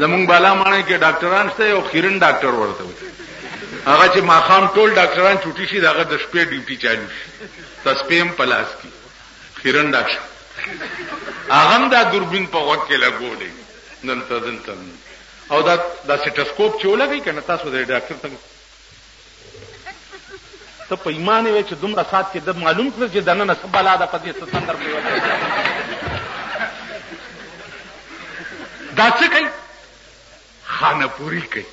زمونږ بالا ماڼۍ کې ډاکټران شته یو خیرن ډاکټر ورته وي هغه چې ماخام ټول ډاکټران چوټي شي دغه د شپې ډیوټي چالو شي تسپیم پلاس کی خیرن ډاکټر هغه دا دوربین په وخت کې لګولې دلته دلته او دا د سټسکوپ چې ولګي کنه تاسو د ډاکټر څنګه ته په ایمان وې چې دومره سات کې د معلوم کړ چې دننه څه بلا ده په دې څه تندر پرې ولا دا څه کوي خانه پوری کوي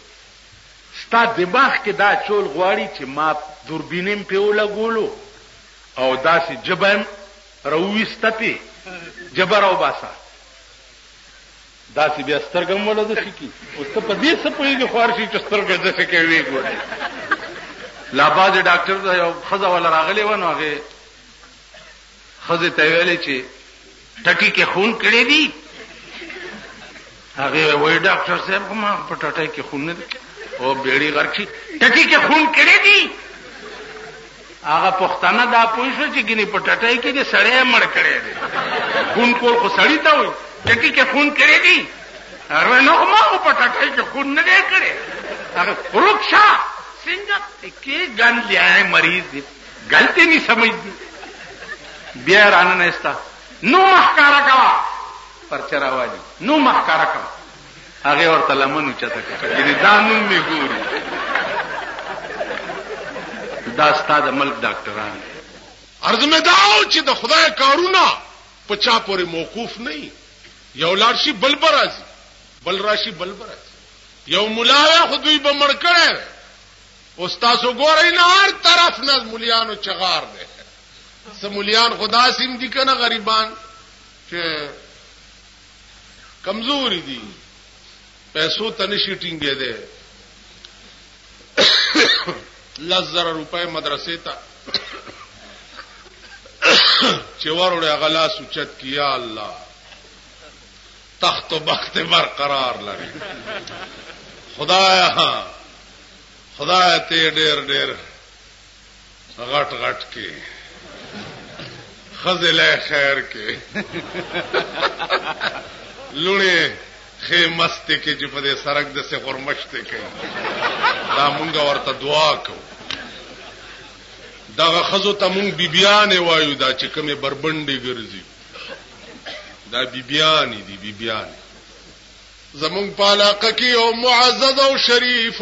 ستا دماغ کې دا چول غواړي چې ما دوربینم په ولګولو او داسې جبم رويسته پی جبر او باسا داسې بیا سترګه هم وله دسې کي اوس ته په دې څه پوهېږې خوار شي چې سترګه یې دسې کوي ویې ګورې لا بعضې ډاکټر ته یو ښځه وله راغلې وه نو هغې ښځې ته یې ویلې چې ټټي کې خون کړی دي هغې وایي ډاکټر صاحب خو ما په ټټۍ کې خون نه دی او بیړي غرق شي ټټي کې خون کړی دي هغه پښتانه دا پوه شو چې ګنې په ټټۍ کې دې سړی مړ کړی دی خون کول خو سړی ته وایي ټټي کې خون کړی دی رنو ما خو په ټټۍ کې خون نه دی کړی هغه ورک شه څنګه کې ګن لیای مریض دی غلطي نه سمجھ دی بیا رانه نهستا نو مخکاره کوا پرچه راوالي نو مخکاره کوا هغې ورته لمن اوچته کړه، ګنې دا نوم مې ګوري. دا ستا د ملک ډاکټران دي. عرض مې دا و چې د خدای کارونه په چا پورې موقوف نه وي، یو لاړ شي بل به راځي، بل راشي بل به راځي، یو ملا وی خو دوی به مړ کړی وی، اوس تاسو ګورئ نه هر طرف نه د ملیانو چغار دی، څه ملیان خو داسې هم دي کنه غریبان چې. کمزوري دي پیسو ته نشي ټینګې ده لس زره روپۍ مدرسې ته چې وروړې هغه لاس اوچت کی یا الله تخت و بخت برقرار لري خدایا خدای ته ډېر ډېر غټ غټ کې خزله خیر کې لونه خې مست کې چې په دې سرک د سه خرمشت کې دا مونږ ورته دعا کوو دغه خزو ته مونږ بیبیان وایو دا چې کومه بربندې ګرځي دا بیبیان دي بیبیان زمونږ په علاقه کې یو معزز او شریف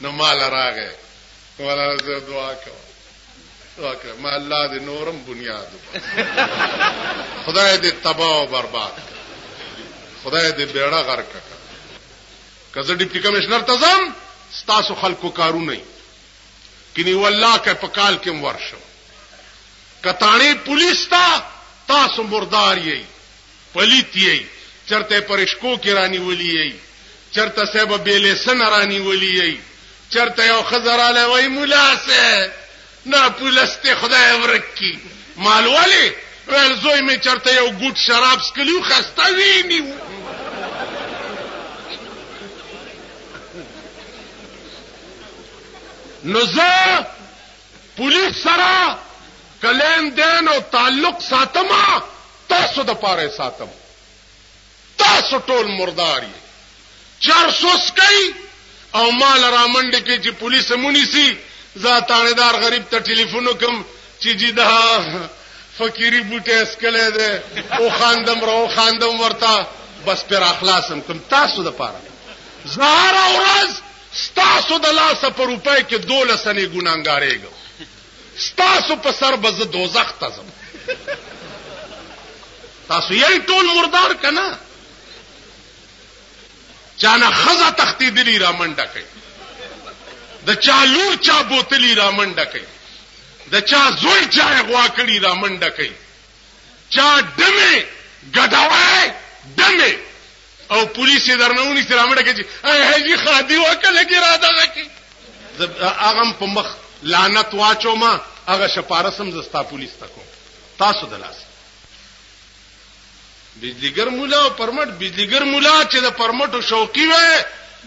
نو مال راغې مولانا زه دعا کوم دعا کوم ما الله دې نورم بنیاد خدای دې تباہ او برباد خدای دې بیړه غرق کړه کزه ډیپټي کمشنر ته ځم ستاسو خلکو کارونه کینی والله که په کال کې ورشم کتانی پولیس تا تاسو مردار یی پلیت یی چرته پرشکو کی رانیولی یی چرته صاحب بی لیسنه رانیولی یی چرته یو ښځه رالی وای مولا صاحب نا پولس دی خدای ورک کی مال ولی ویل زوی می چرته یو ګوټ شراب سکلیو خسته وینیو نو زه پولیس سره کلین دین او تعلق ساتم تاسو د پاره یې ساتم تاسو ټول مردار یې چر سوس کوي او مال رامنډې کې چې پولیس مونی سي زه تانیدار غریب ته ټلیفون وکم چې جی دا فقيري بوټه اسکلې ده او خاندم راو خاندم ورته بس پر اخلاصم کوم تاسو د پاره زهر اورز تاسو د لاسه پر روپۍ کې دوله سنې ګناګارېږم ستاسو په سر به زه دوزخ ته ځم تاسو یې ټول مردار کنا چانه خزه تختی دلی را منډه کوي د چا لور چا بوتلی را منډه کوي د چا زوی چا غوا کړی را منډه کوي چا دمه ګډوي دمه او پولیس یې درنه ونیسي رامړه کوي هغه خادي وکړه کې را دغه کې هغه په مخ لعنت واچو ما هغه شپارسم زستا پولیس تکو تاسو دلاس بجلیګر مولا او پرمټ بجلیګر مولا چې د پرمټو شوقي وي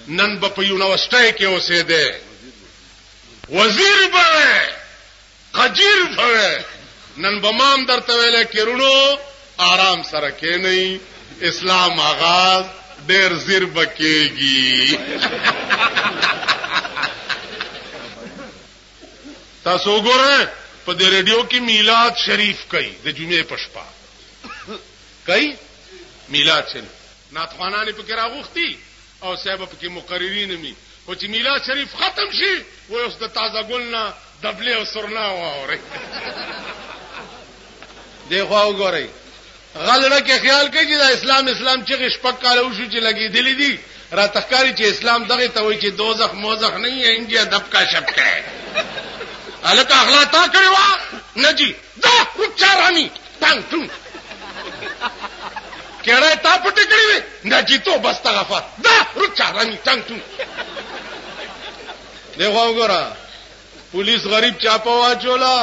نن به په یونیورسيټي کې اوسې ده وزیر به قجیر فوی نن بمام درته ویل کېرونو آرام سره کېنئ اسلام آغاز ډېر زیر بکېږي تاسو وګورئ په دې رادیو کې میلاد شریف کوي د جمعې په شپه کوي میلاد شریف ناتخوانانه پکې راغوختي او صاحب په کې مقررین می خو چې میلاد شریف ختم شي و اوس د تازه ګل نه دبلې او سرنا واوري دی خو وګورئ غلړه کې خیال کوي چې دا اسلام اسلام چې شپک کاله وشو چې لګي دلی دي را تخکاری چې اسلام دغه ته وایي چې دوزخ موزخ نه یې انګیا دبکا شپکه الکه اخلا تا کړی وا نه جی دا کوچارانی پانتون کړه تا پټ کړی وي نه جیتو بس تغفر دا رچارانی پانتون دغه وګوره پولیس غریب چاپه واچولا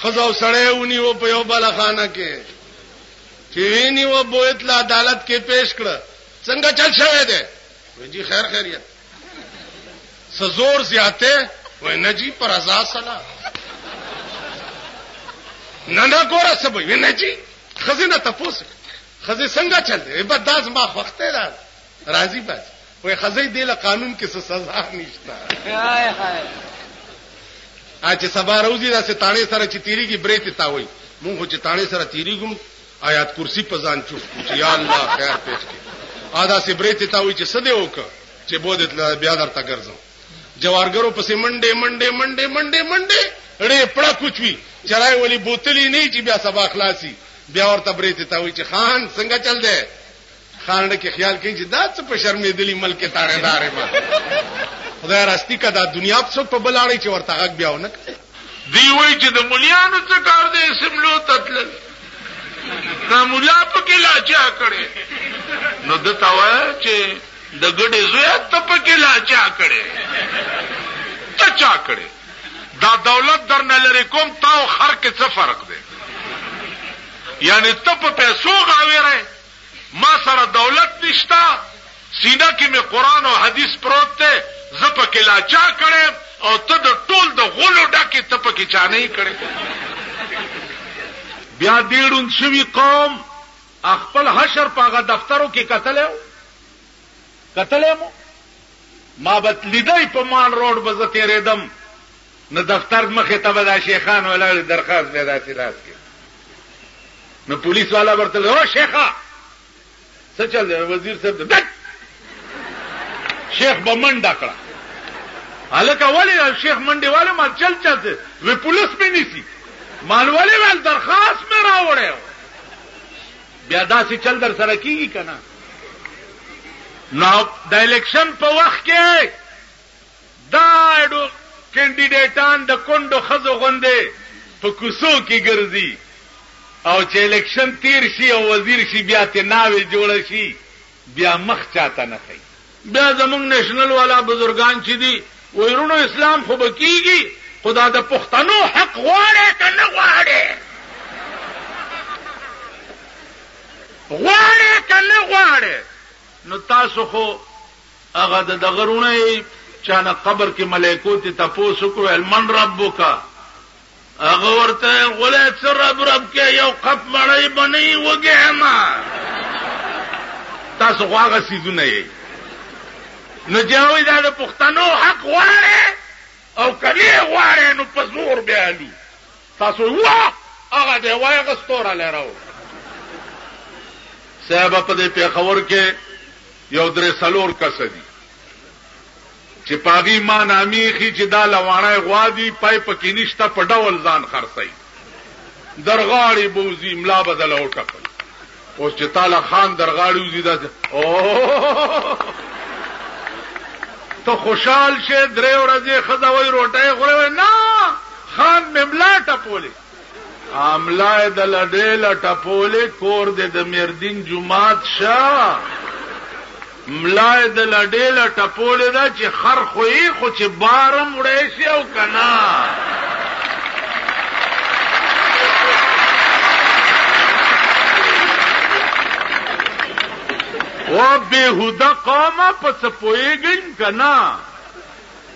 خزاو سړی ونی و په یو بل خانه کې چې ویني و بویت لا عدالت کې پیش کړ څنګه چل شوه دی وی جی خیر خیریت سزور زیاته وای نه جی پر ازا سلا نه نه ګوره سبا وی نه جی خزینه تاسو خزې څنګه چل دی به داس ما وخت را راضی بس وای خزې دی له قانون کې څه سزا نشته هاي هاي اچ سبا روزي دا ستانه سره چې تیریږي برې ته تاوي مونږ چې تانه سره تیریږم آیات کرسی په ځان چوف کو چې یا الله خیر پیښ کې ا داسې برې ته تاوي چې سده وک چې بود بیا درته ګرځم جوارګرو پسې منډه منډه منډه منډه منډه ړې پړه کوچوي چرای ولی بوتلی نه چې بیا سبا خلاصي بیا ورته برې ته تاوي چې خان څنګه چل دی خانړه کې خیال کوي چې دا څه په شرمېدلی ملک کې تاړې دارې ما خدای راستی کا دا دنیا په څوک په بل اړې چې ورته غږ بیا ونه دی وای چې د مليانو څه کار دی سملو تتل دا مولا په کې لاچا کړي نو د تاوا چې د ګډې زویا ته په کې لاچا کړي ته چا کړي دا دولت درنه لري کوم تاو خر کې څه فرق دی یعنی ته په پیسو غاویره ما سره دولت نشته، سینه کې مې قرآن او حدیث پروت دی، زه پکې لا چا کړی یم او ته د ټول د غولو ډک یې، ته پکې چا نه یې کړی. بیا دې ړوند شوي قوم خپل حشر په هغه دفترو کې کتلی و؟ کتلی مو؟ ما به لیده، په مال روډ به زه تېرېدم، نو دفتر مخې ته به دا شیخان ولاړ وي، درخواست به یې داسې لاس کې وي، نو پولیس والا به ورته وي، او شیخه! څه چل دی؟ وزیر صاحب ته دک! شیخ به منډه کړه. هلکه ولې شیخ منډې والې ما چل چل دی؟ وي پولیس مې نیسي. مال ولې ویل درخواست مې راوړی و. بیا داسې چل در سره کېږي که نه؟ نو د الیکشن په وخت کې دا اډو کینډیډیټان د کونډو ښځو غوندې په کوڅو کې ګرځي او چې الیکشن تیر شي او وزیر شي بیا ترې ناوې جوړه شي بیا مخ چاته نه ښیي. بیا زموږ نیشنل والا بزرګان چې دي وایي وروڼو اسلام خو به کیږي خو دا د پښتنو حق غواړی که نه غواړی؟ غواړی که نه غواړی؟ نو تاسو خو هغه د دغه روڼه یی چا نه قبر کې ملایکو ته تپوس وکړو ویل من ربک هغه ورته غولې څه رب رب کې یو قپ مړی بنی وګه ما تاسو خو هغه سیزونه یی نو جاوی دا د پښتنو حق غواړي او کله غواړي نو په زور بیالو تاسو وه هغه دی وای هغه ستوره لرو صاحب په دې پیښور کې یو درې سلور کس دي چې پاغي ما نامي خي چې دا لوانه غوا دي پای پکې نشته په ډول ځان خرڅي درغاړي بوزي ملا بدل او ټکل اوس چې تاله خان درغاړي وزي داسې ته خوشحال شې درې ورځې خزه وای روټه خورې نه خان مملا ټپولې املا د لډې لټپولې کور دې د مردین جمعات شه ملا یې د لډې له ټپولې ده چې خر خو یې خو چې بار هم وړی شي او که نه. وا بېهوده قومه په څه پوهېږئ که نه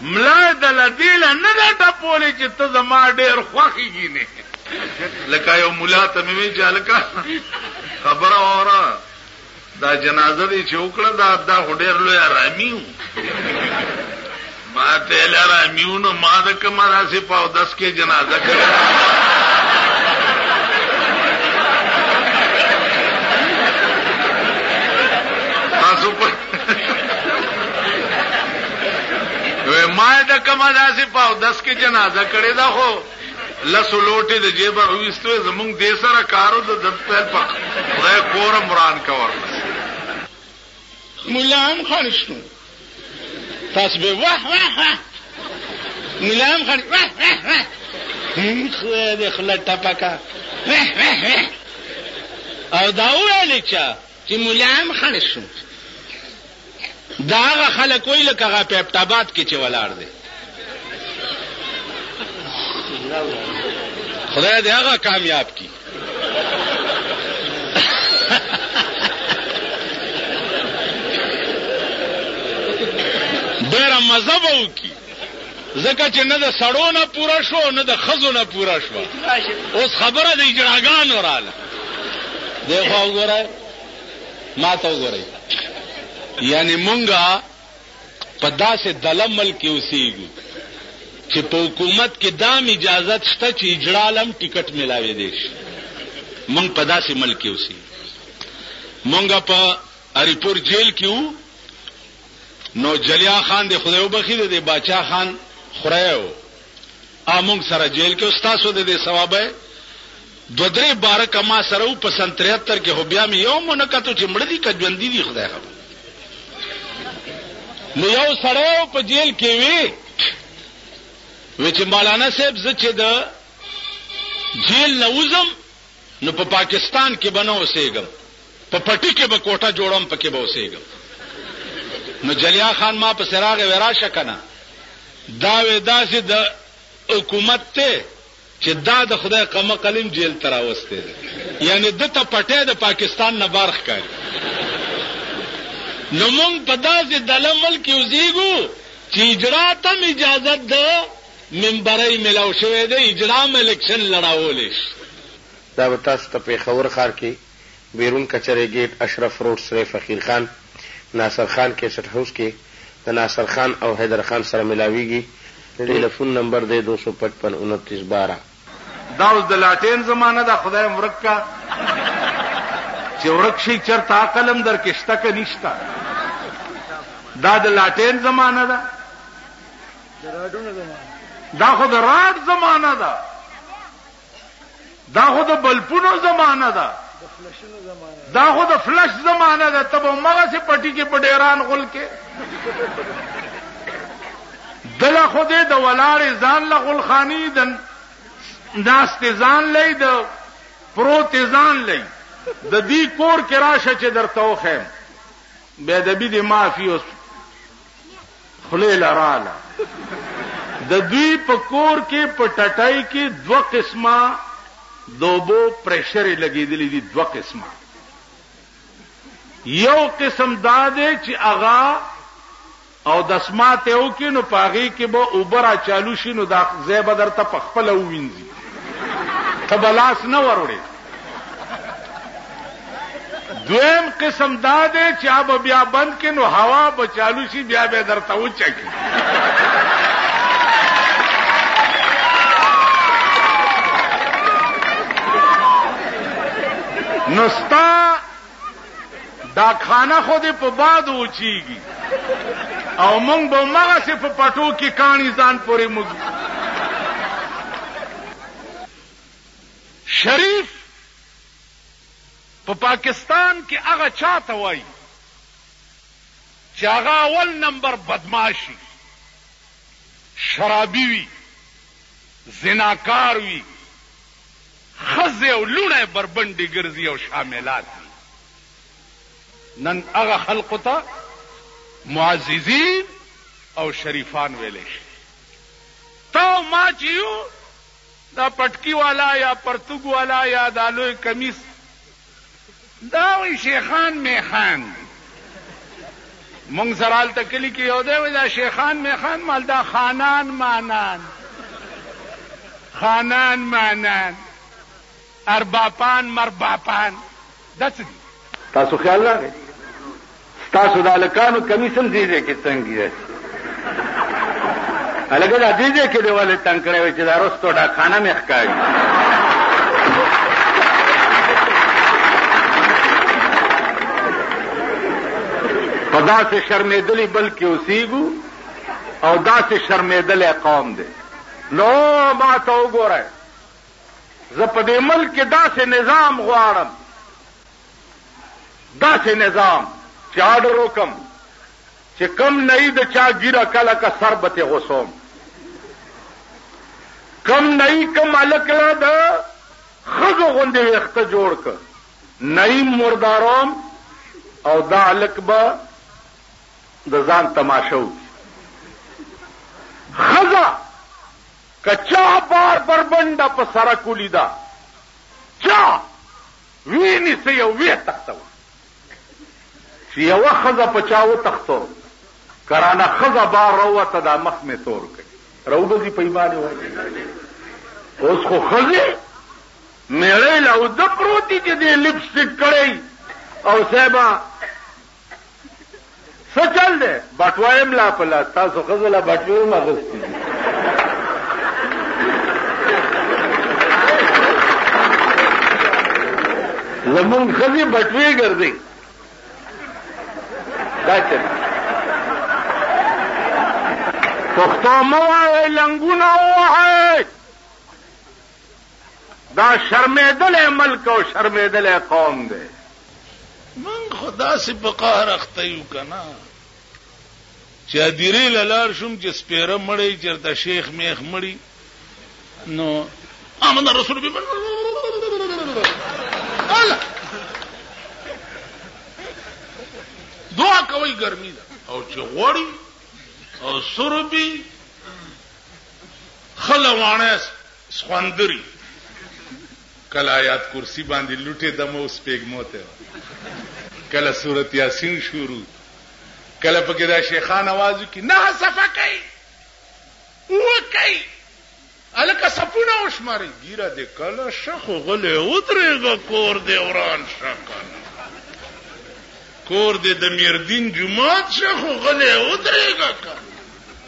ملا یې د لدې له نه ده ټپولې چې ته زما ډېر خوښ یې نه لکه یو ملا ته مې وایي چې هلکه خبره واوره دا جنازه دی چې وکړه دا دا خو ډېر لوی ارامي و ما ته یې ارامي و نو ما د کومه داسې په اودس کې جنازه کړې تاسو په ما د کومه داسې په اودس کې جنازه کړې ده خو لسو لوټې د جېبه راویستوې زمونږ دې سره کار و د دد پیل په خدای کورم وران که ورپسې. ملا هم خړ شو تاسو به واه واه واه ملا هم خړ واه واه واه هم خدای دې خله ټپکه او دا ویل چا چی ملا هم خړ شو دا هغه خلک وای لکه هغه په ابټاباد کې چې ولاړ دی خدای دې هغه کامیاب کی ډېر مزه وو کی ځکه چې نه د سړو نه پوره شوه او نه د ښځو نه پوره شوه. اوس خبره د اجراګانو راله. دی خوا وګورئ، ما ته وګورئ. یعنې مونږ په داسې دله ملک کې اوسېږو چې په حکومت کې دا هم اجازت شته چې اجرا له هم ټکټ میلاوېدی شي. مونږ په داسې ملک کې اوسېږو. مونږ په هري پور جیل کې وو نو جلیا خان د خدای وبخي د باچا خان خره وو امونږ سره جیل کې استادو د دې ثوابه دو درې بار کما سره په سن 73 کې هو بیا مې یو منکتو چې مړ دي کجوند دي خدای خبر نو یو سره په جیل کې وی و چې مولانا صاحب زچې د جیل نوزم نو په پاکستان کې به نه اوسېږم، په پټي کې به کوټه جوړوم پکې به اوسېږم. نو جلیا خان ما پسې راغی وایي راشه کنه دا وایي داسې د حکومت دی چې دا د خدای قمقل هم جېل ته راوستی دی یعنې ده ته پټی د پاکستان نه بار ښکاري. نو موږ په داسې دله ملک کې اوسېږو چې اجرات هم اجازت د ممبرۍ ملاو شوی دی اجرام الیکشن لړاولی شي. دا به تاسو ته پېښور ښار کې بېرون کچرې ګېټ، اشرف روډ، سرې فقیر خان، ناصر خان کېسټ هاوس کې د ناصر خان او حیدر خان سره ملاوېږي، ټېلفون نمبر دی، دو سو پچپن انتیس بارا. دا اوس د لاټین زمانه ده خدای مو ورک کا چې ورک شي چرته عقل هم درکې شته که نشته دا د لاټین زمانه ده دا خو د راډ زمانه ده دا خو د بلپونو زمانه ده دا خو د فلش زمانه ده ته به همغسې پټي کې په ډېران غول کې دله خو دی د ولاړې ځان له غلخانی د ناستې ځان لۍ د پروتې ځان لۍ د دی کور کې راشه چې درته وخیم بیا د بی د مافی اوس خلی لراله د دوی په کور کې په ټټای کې دوه قسمه دوبو پریشر لګیدلی دي دوه قسمه یو قسم دا دی چې اغا او دسمات یې وکړي نو په هغې کې به اوبه را چالو شي نو دا ځای به درته په خپله ووینځي ته به لاس نه وروړې دویم قسم دا دی چې هغه بیا بند کړي نو هوا به چالو شي بیا به درته وچکي نو ستا ډاکخانه خو دې په باد وچیږي او مونږ به همغسې په پټو کې کاڼي ځان پورې موږي. شریف په پاکستان کې هغه چا ته وایي چې هغه اول نمبر بدماشي شرابي وي زناکار وي ښځې او لوڼی بربنډې ګرځي او شاملات دي. نن هغه خلقو ته معززین او شریفان ویلی شي. تا او ما چې یو دا پټکي والا یا پرتوګ والا یا دا لوی کمیس دا وایي شیخان میخان دي. مونږ سره هلته کلي کې یو دی وایي دا شیخان میخان مال دا خانان مانان خانان مانان ارباپان مرباپان دا څه دي؟ تاسو خیال راغی؟ ستاسو د هلکانو کمیس هم دې ځای کې تنګ دی هلکه دا دې ځای کې دې ولې تنګ کړی وی چې دا رستو ډاکخانه مې ښکاري په داسې شرمېدلي بل کې اوسېږو او داسې شرمېدلی قوم دی نو ما ته وګورئ زه په دې ملک کې داسې نظام غواړم داسې نظام چې آرډر وکم چې کم نه د چا ګیره کله که سر به ترې غوڅوم کم نه کم هلک له د ښځو غوندې ویښته جوړ که نه مرداروم او دا هلک به د ځان تماشه وکړي ښځه که چا بار بربنډه په سرک ولیده چا ویې نیسئ او ویې تښتوئ. چې یوه ښځه په چا وتښتو که رانه ښځه بار راووته دا مخ مې تور کړ راوبځي په ایمان یې وایي اوس خو ښځې میړۍ له اوده پروتي چې دې لپسټک کړی او صاحبه څه چل دی بټوه يم لا په لاس تاسو ښځو له بټوې هم اخیستي دي زمونږ ښځې بټوې ګرځي دا چل پښتو مو وایئ لنګونه ووهئ دا شرمېدلی ملک او شرمېدلی قوم دی. موږ خو داسې په قهر اخته یو که نه چې هدیرې له لار شوم چې سپېره مړی چېرته شیخ میخ مړي نو آمن رسول به دعا کوي ګرمي ده او چې غوړي او سربي خله واڼه سخوندري کله آیات کرسی باندې لوټې دمو سپېګمو ته کله سورت یاسین شروع کله پکې دا شیخان आवाज کی نه صفه کوي او کوي الکه سپونه وشماري ګیره د کله شخ غلې ودرېګه کور دې وران شکن کور دې د میردین جمعات شخ غلې ودرېګه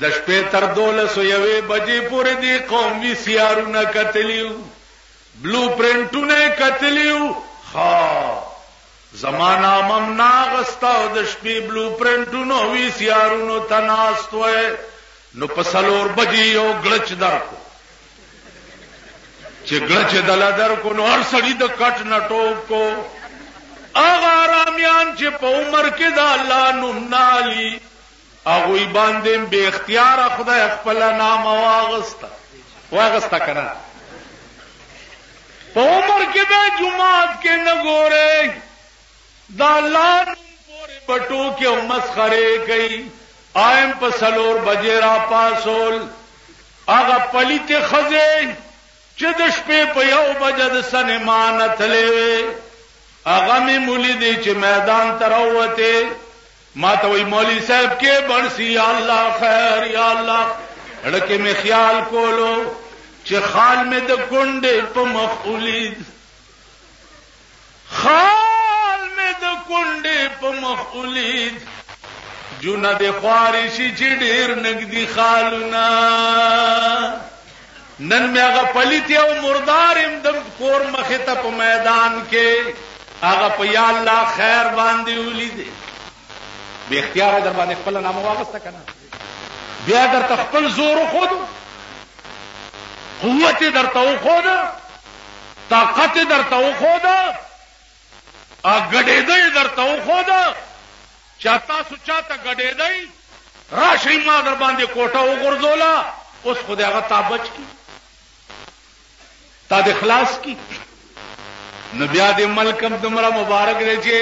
د شپې تر دولس او یوې بجې پورې دې قوم وي سي آرونه کتلي وو، بلو پرنټونه یې کتلي وو، خو زما نامه هم نه اخسته او د شپې بلو پرنټونو او وي سي آرونو ته ناست وای، نو په څلور بجې یو ګړچ درکړو، چې ګړچ یې دله درکړو، نو هر سړي د کټ نه ټوپ کو، هغه حرامیان چې په عمر کې د الله نوم نه اخلي، هغوی باندې هم بې اختیاره خدای خپله نامه واغسته. واغسته که نه؟ په عمر کې به جومات کې نه ګورئ، د الله نوم پورې به ټوکې او مسخرې کوي. آیم په څلور بجې راپاڅول، هغه پلیتې ښځې چې د شپې په یو بجه د سنیما نه تلې وې، هغه مې ولیدې چې میدان ته راووتې، ماته وای مولوی صاحب کې برسی یا الله خیر یا الله ړکه می خیال کولو چې خال می د کونډې په مخ اولید خال می د کونډې په مخ اولید جون د خوارشي چې ډیر نګدي خالونه نن مې هغه پلیتې او مردارې هم د کور مخې ته په میدان کې هغه په یا الله خیر باندې ولیدې. بې اختیاره در باندې خپله نامه واغسته که نه؟ بیا درته خپل زور وښودو؟ قوت یې درته وښوده؟ طاقت یې درته وښوده؟ ګډېده یې درته وښوده چې تاسو چاته ګډېدئ راشئ ما در باندې کوټه وغورځوله اوس خو د هغه تا بچ کی تا د خلاص کی نو بیا د ملکم دومره مبارک دی چې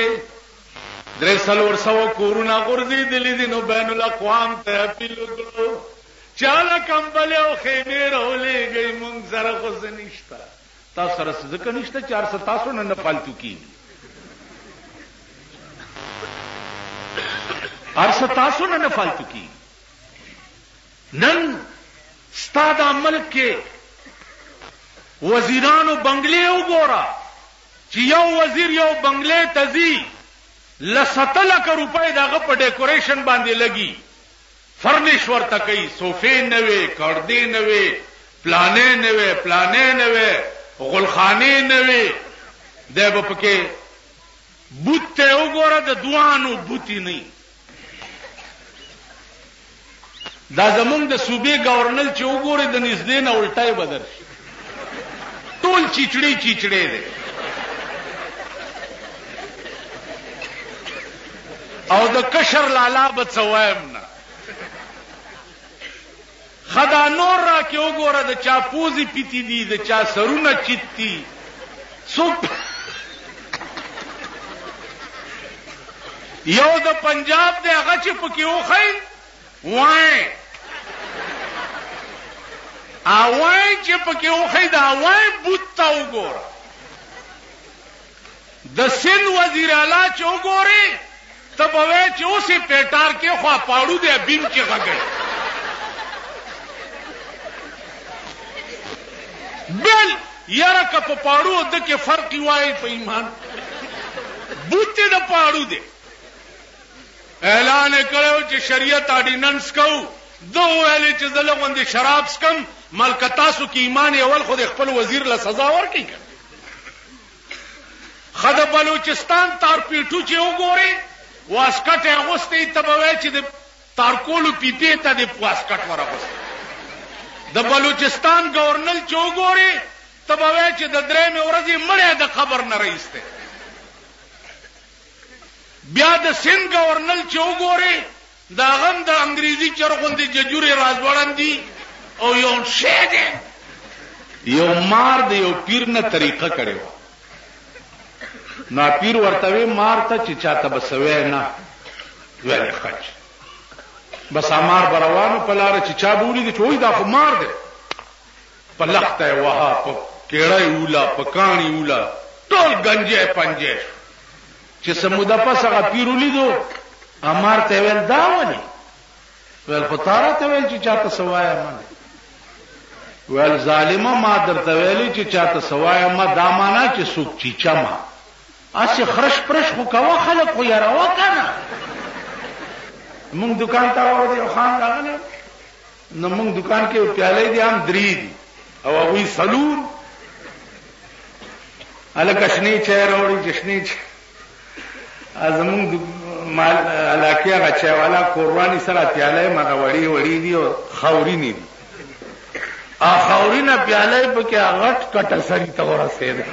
درې څلور سوه کورونه غورځېدلي دي نو بین الاقوام ته اپیل وکړو چاله کمبلې او خیمې راولېږئ مونږ سره خو څه نشته تاسو سره څه ځکه نشته چې هر څه تاسو نه نه فالتو کېږي، هر څه تاسو نه نه فالتو کېږي. نن ستا دا ملک کې وزیرانو بنګلې وګوره چې یو وزیر یو بنګلې ته ځي له سته لکه روپۍ د هغه په ډیکوریشن باندې لګي فرنش ورته کوي صوفې نه وې کړدې نه وې پلانې نه وې پلانې نه وې غلخانې نه وې دی به پکې بوت ته وګوره د دوانو بوتی نه دا زمونږ د صوبې گورنل چې وګوره د نږدې نه الټای بدر شي ټول چیچړی چیچړی دی او د کشر لالا به څه وایم نه خدا نور را کې وګوره د چا پوزي پیتی دي د چا سرونه چیتی سوپ یو د پنجاب دی هغه چې پکې وخی وای اوای چې پکې وخی دا وای بوت تا وګوره د سن وزیر اعلی چې وګوري ته به وای چې اوسې پیټار کې خوا پاړو دی بیم کې غږی بل یاره که په پاړو د کې فرق وای په ایمان بوت د پاړو دی اعلان یې کړی و چې شریعت آډیننس کوو. ده وویل چې زه له غوندې شراب څکم، ملکه تاسو کې ایمان یې اول خو د خپل وزیر له سزا ورکړئ که نه؟ خه د بلوچستان تارپیټو چې وګورې واسکټ یې اغوستی ته به وایې چې د تارکولو پیپې ته دې واسکټ ور اغوستی د بلوچستان گورنل چې وګورې ته به وایې چې د درېیمې ورځې مړی د قبر نه رئیس دی بیا د سند ګورنل چې وګورې د هغه هم د انګریزي چرګ غوندې ججورې راځوړند دي او یو شی دی یو مار د یو پیر نه طریقه کړې وه نو پیر ورته وی مار ته چې چاته بسوي نه ویل خچ بس امر بروانو په لار چې چا بولی دي ټوي دا خو مار دی په لښته یې وهه، په کېړه یې وله، په کاڼي یې وله، ټول ګنجی پنجی شو. چې څه موده پس هغه پیر ولیدو، امار ته یې ویل، دا ولې؟ ویل، خو تا راته ویل چې چا ته څه وایه مه. ویل، ظالمه ما درته ویلي چې چا ته څه وایه مه، دا مانا چې څوک چیچه مه. هسې خرش پرش خو کوه، خلک خو یروه که نه. موږ دوکان ته راوړو، یو خان راغلی و. زموږ دوکان کې پیالې دي هم درې دي او هغوی څلور هلکه شنې چای راوړي چې شنې چای زموږ علاقې هغه چایوالا کورواني سره پیالې مغه وړې وړې دي او خاورینې دي او خاورینه پیالې پکې غټ کټه سری ته ورسېده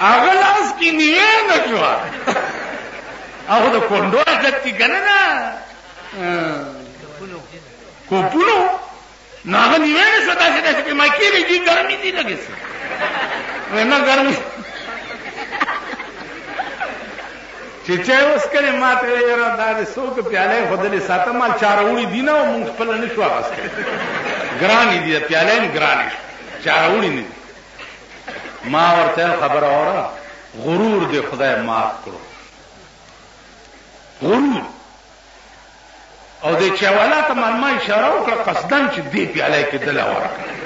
هغه لاس کې نیوې نه شوه هغه د کونډو عزت کی کنه نه کوپونو نو هغه نیوه نه شو داسې داسې په مکې به دي ګرمي دي لګې سو نه ګرمي چې چا اوس کړي ما ته یاره دا د څوک پیاله خدلې ساته مال چاروړي دي نه مونږ خپل نه شو واپس کړي ګران دي پیاله هم ګران شو چاروړي نه ما ورته خبر اوره غرور دې خدای معاف کړو غرور او د چوالا ته مرما اشاره وکړه قصدن چې دې پیاله کې دلا ورکړه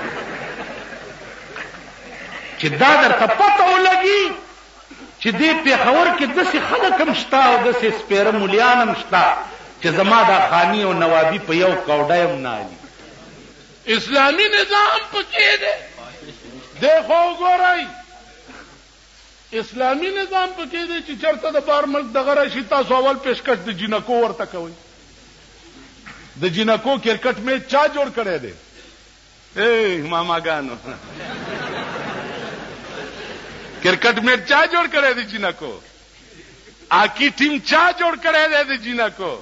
چې دا درته پته ولګي چې دې پیښور کې داسې خلک هم شته او داسې سپیره ملیان هم شته چې زما دا خانی او نوابی په یو کوډه هم نه علي اسلامي نظام پکې دی دی خو وګورئ اسلامی نظام پکې دی چې چرته د بار ملک دغه راشي تاسو اول پیشکش د جنکو ورته کوئ د جنکو کرکټ میچ چا جوړ کړی دی اے ماماګانو کرکټ میچ چا جوړ کړی دی جنکو آکی ټیم چا جوړ کړی دی د جنکو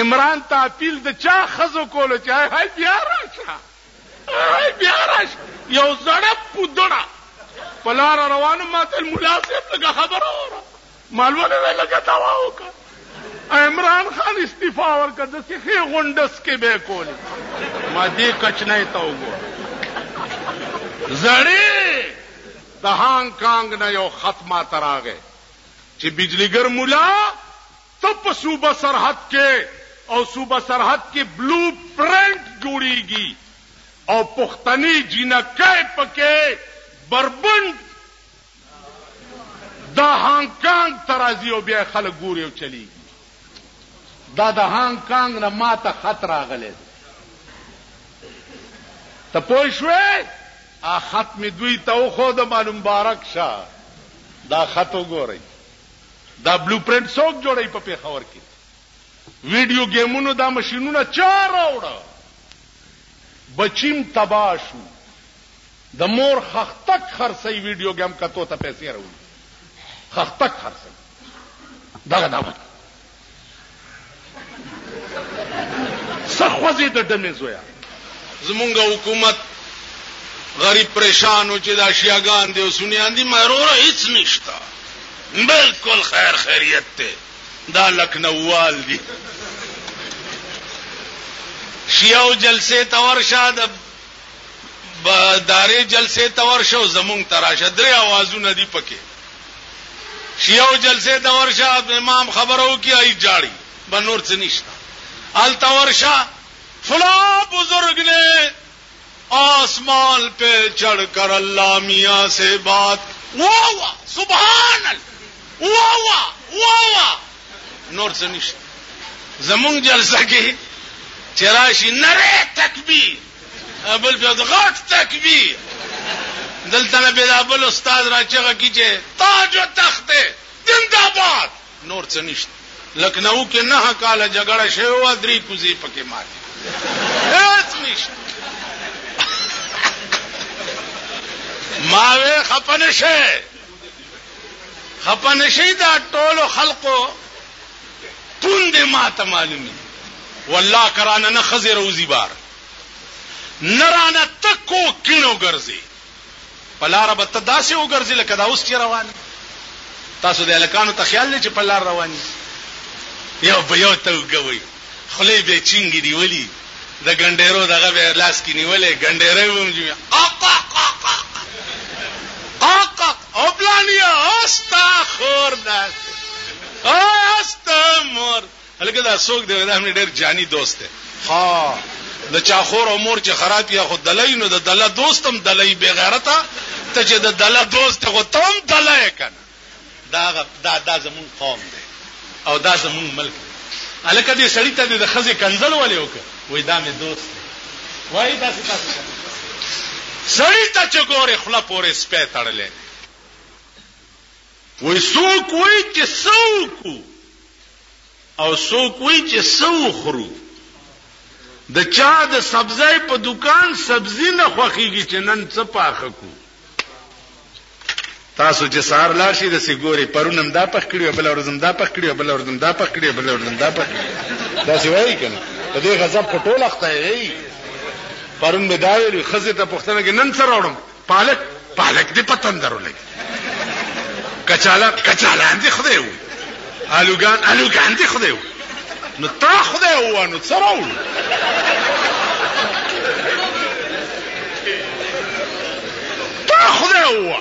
عمران ته اپیل د چا ښځو کولو چې هی هی بیا راشه هی بیا راشه یو زړه پودړه په لاره روانو ما ته ملا صاحب لږه خبره وره مالونه مې لږه دوا وکړه عمران خان استعفا ورکړه داسې ښې غونډس کې به یې کولې ما دې کچنۍ ته وګوره زړې د هانګ کانګ نه یو خط ماته راغی چې بجلیګر ملا ته په صوبه سرحد کې او صوبه سرحد کې بلو پرنټ جوړیږي او پښتني جینکۍ پکې بربنډ د هانګ کانګ ته راځي او بیا خلک ګوري او چلیږي دا د هانګ کانګ نه ماته خط راغلی دی ته پوه شوې ا خط مې دوی ته وښوده معلوم بارک شه دا خط وګورئ دا بلو پرنټ څوک جوړوي په پېښور کې ویډیو ګیمونو دا ماشینونه چا راوړه بچیم تباه شو د مور خختک خرڅي ویډیو ګیم کتو ته پیسې راوړي خختک خرڅي دغه دا څه خوځې د ډمې زویا زمونږ حکومت غریب پریشان و چې دا شیعګان دی او سنیان دي مروره هیڅ نشته بالکل خیر خیریت دی دا لکنوال دي شیعو جلسه ته ورشه د دارې جلسه ته ورشه او زمونږ ته راشه درې اوازونه دي پکې چی یو جلسه ته ورشه امام خبره وکړي هیڅ جاړي به نور څه نشته هلته ورشه فلا بزرګ نه آسمان پہ چڑھ کر اللہ میاں سے بات واہ واہ سبحان اللہ واہ واہ واہ واہ نور څه نشته زمونږ جلسه کې چرایشي نره تکبیر بل بیا د غټ تکبیر دلته نه بلا بل استاد را چغه کی چې تاج او تخت زنده باد نور څه نشته لکنو کې نه کال جګړه شوی و درې کوزي پکې مات هیڅ نشته ماوي خپنه شي خپنه شي دا ټول خلقو پوند ما ته معلومی والله کرانه نه خزه روزی بار نه رانه تکو کینو ګرځي په لار به ته داسې وګرځي لکه دا اوس چې روان تاسو د الکانو ته خیال لري چې په لار رواني یو به یو ته وګوي خلې به چنګي دی ولی د ګنډېرو دغه به یې لاس کې نیولی، ګنډېری به هم جوړوي، قاقاقاقاقاقاقاق او پلانیه او ستا خور داسې او ستا مور. هلکه دا څوک دی؟ دا مې ډېر جاني دوست دی. ها د چا خور او مور چې خراب یا خو دلای نو د دله دوستم دلای بې غیرته ته چې د دله دوست خو تم دلای کنه دا دا دا زمون قوم دی او دا زمون ملک دی الکه دې سړی ته د خزې کنزل ولې وکړ وای دا مې دوست دی وای دا څه تاسو سړی ته چې ګوره خلا پورې سپې تړلې وای سوق وای چې سوق او څوک وایي چې څه وخورو؟ د چا د سبزۍ په دوکان سبزي نه خوښېږي چې نن څه پاخه کړو؟ تاسو چې سهار لاړ شئ داسې ګورئ پرون هم دا پخ کړي وه بله ورځ هم دا پخ کړي وه بله ورځ هم دا پخ کړي وه بله ورځ هم دا پخ کړي وه داسې وایي که نه په دې غضب خو ټول اخته یې پرون مې دا ویلي ښځې ته پوښتنه کې نن څه راوړم پالک پالک دې په تندر ولګي کچاله کچالان دې خدای وو الوګان الوګان دې خدای وو نو تا خدای وو نو څه راوړو تا خدای وو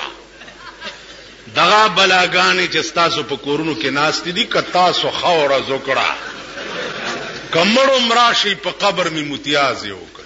دغه بلاګانې چې تاسو په کورونو کې ناست دي که تاسو خاور زوکړه کمړو مراشي په قبر می متیاز یو کړ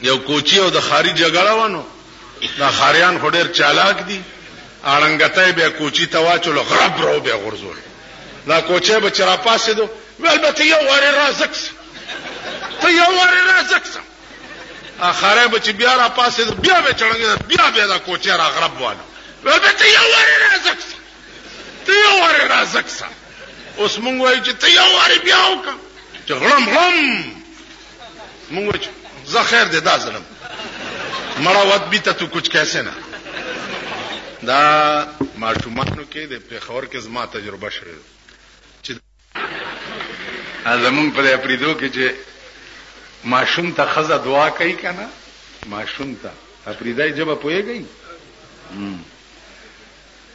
یو کوچی او د خاري جګړه ونه دا خاریان خو ډیر چالاک دي اړنګته به کوچی ته واچول غرب رو به غرزول دا کوچه به چر پاسې دو البته یو واره رازک ته یو واره رازک اخره به چې بیا را پاسې دو بیا به چړنګ بیا بیا دا کوچه را غرب وانه البته یو واره رازک ته یو واره رازک اوس مونږ وایو چې ته یو واره بیا وکړه چې غړم غړم مونږ وچ زه خیر دې دا ظلم مړه وت بي ته تو کچھ کیسه نه دا ماشومانو کې د پیښور کې زما تجربه شوه چې زمون په پریدو کې چې ماشوم ته خزه دعا کوي کنه ماشوم ته پریدای جبه پويږي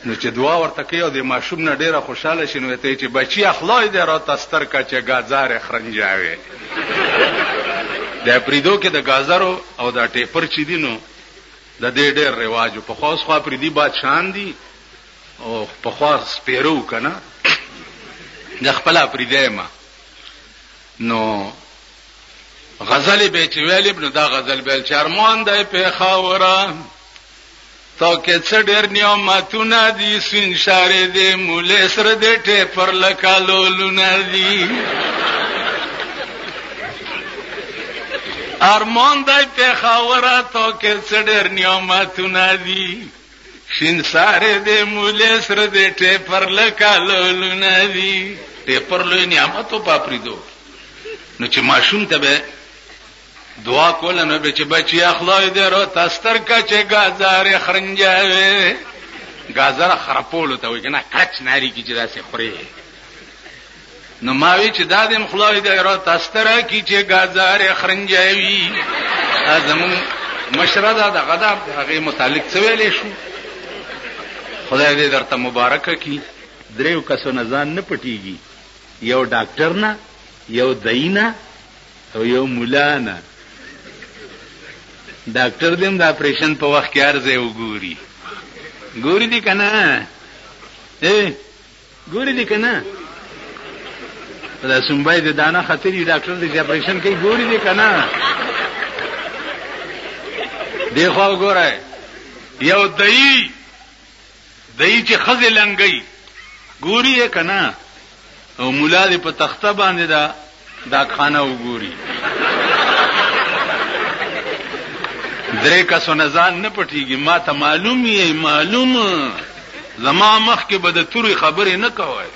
نو چې دعا ورته کوي او د ماشوم نه ډېره خوشحاله شي نو ورته وایي چې بچیه خوله یې دې راته ستر کړه چې ګازارې خرنجاوې د اپریدو کې د ګازرو او د ټیپر چې دي نو د دې ډېر رواج و پخوا اوس خو اپریدي بادشاهان دي او پخوا سپېره و که نه د خپل اپریدی یم نو غزل به چې ویلې نو دا غزل به چارمان دی پېښه وره تو کې څه ډېر نعمتونه دي سپین شارې دې مولې سره دې ټېپر لکه لولونه دي ارمان دای په خاورا تو کې څډر نعمتونه دي شین ساره دې مولې سره دې ټیپر لکالو لونه دي ټیپر لوی نعمت په پریدو نو چې ماشوم ته به دعا کوله نو به چې بچي اخلای دې رو تستر کا چې گازار خرنجاوي گازر خرپول ته وي کنه کچ ناری کی چې داسې خوري نو ما وی چې دا دې خدای دې رو تستر کی چې گازار خرنجاوي ازمون مشره دا دغه دا هغه متعلق څه ویلې شو خدای دې درته مبارک کی دریو کسو نه ځان نه پټیږي یو ډاکټر نه یو دینه او یو ملا نه ډاکټر دې هم د اپریشن په وخت کې ارزه وګوري ګوري دي کنه اے ګوري دي کنه دا سمبای د دانه خطرې ډاکټر دې اپریشن کوي ګوري دي کنه دی خو ګورای یو دای دی چې خزه لنګي ګوري یې کنا او مولا دې په تخته باندې دا دا خانه وګوري درې کسو نه ځان نه پټيږي ما ته معلوم یې معلوم زما مخ کې به د توري خبرې نه کوي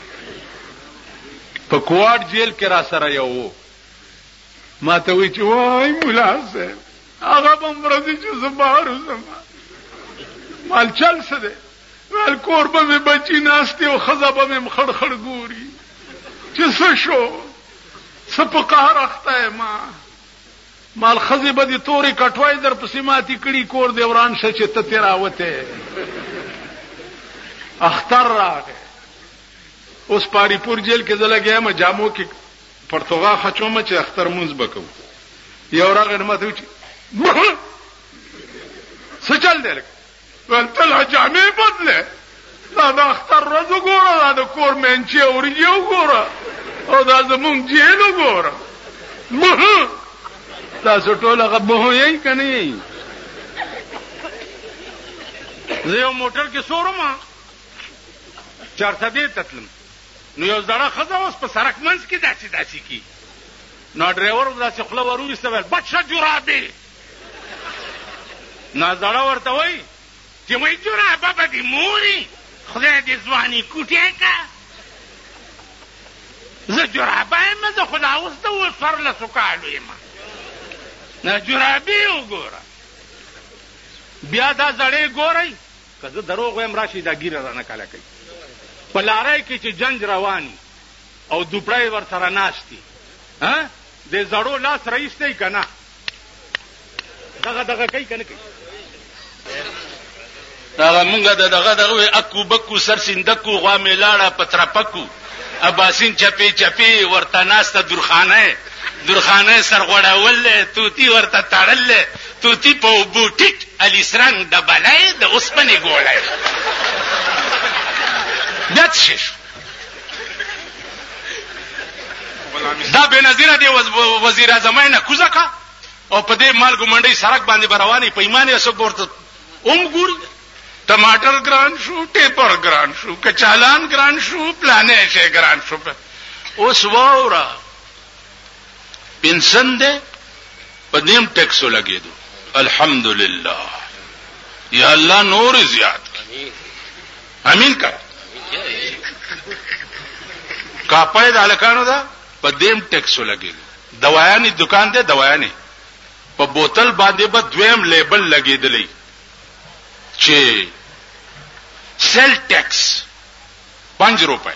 په کوارډ جیل کې را سره یو ما ته وی چې وای مولا صاحب هغه بم ورځي چې زه بهر وزم مال چل څه دی ویل کور به مې بچي ناستې او ښځه به مې خړ خړ ګوري چې څه شو څه په قهر اخته یم مال ښځې به دې تورې کټوای در پسې ماتې کړي کور دې وران شه چې ته تې راوتې اختر راغی اوس پاریپور جیل کې زه لګیا یم جامو کې پرتوغا خچومه چې اختر مونز بکو یو راغی نو ماته وچی څه چل دی لکه ولته لا جامې بدله دا د اختر ورځ وګوره دا د کور مینچې اوریجې وګوره او دا زمونږ جیل وګوره مه تاسو ټول هغه مه یې که نه یې زه یو موټر کې سورم چارسدې ته تلم نو یو زړه ښځه اوس په سرک منځ کې داسې داسې کی نو ډرایور به داسې خوله ور وویسته ویل بد شه جرابې نو زړه ورته وایي چې وایي جرابه به دې موري خدای دې ځواني کوټې که زه جرابه یم زه خو لا اوس د اوس څوارلسو کالو یم نه جرابې وګوره بیا دا زړې ګورئ که زه دروغ وایم راشی دا ږیره رانه کاله کوي په لارۍ کې چې جنج رواني او دوپړی ورسره ناست دي ها د زړو لاس رئیس دی که نه دغه دغه کوي که نه کوي دغه مونږ د دغه دغه اکو بکو سر سندکو غوا میلاړه پترپکو اباسین چپی چپی ورته ناسته درخانه درخانه سرغړاول توتی ورته تړل توتی په اوبو ټیټ الیس رنګ ډبلی د اوسپنې ګولی بیا څه شی شو دا بې نظیره دی وزیر اعظم نه کوزه کا او په دې مالګو منډۍ سرک باندې بروانې په ایمان یې څوک ورته اوم ګوري ټماټر ګران شو ټیپر ګران شو کچالان ګران شو پلانې شي ګران شو اوس ووره پنسن ده په دیم ټیکس لګیدو الحمدلله یا الله نور زیات امین کا کا پای د الکانو دا په دیم ټیکس لګیدو دوایانی دکان ده دوایانی په بوتل باندې به دویم لیبل لګیدلی چې سیل ټیکس 5 روپے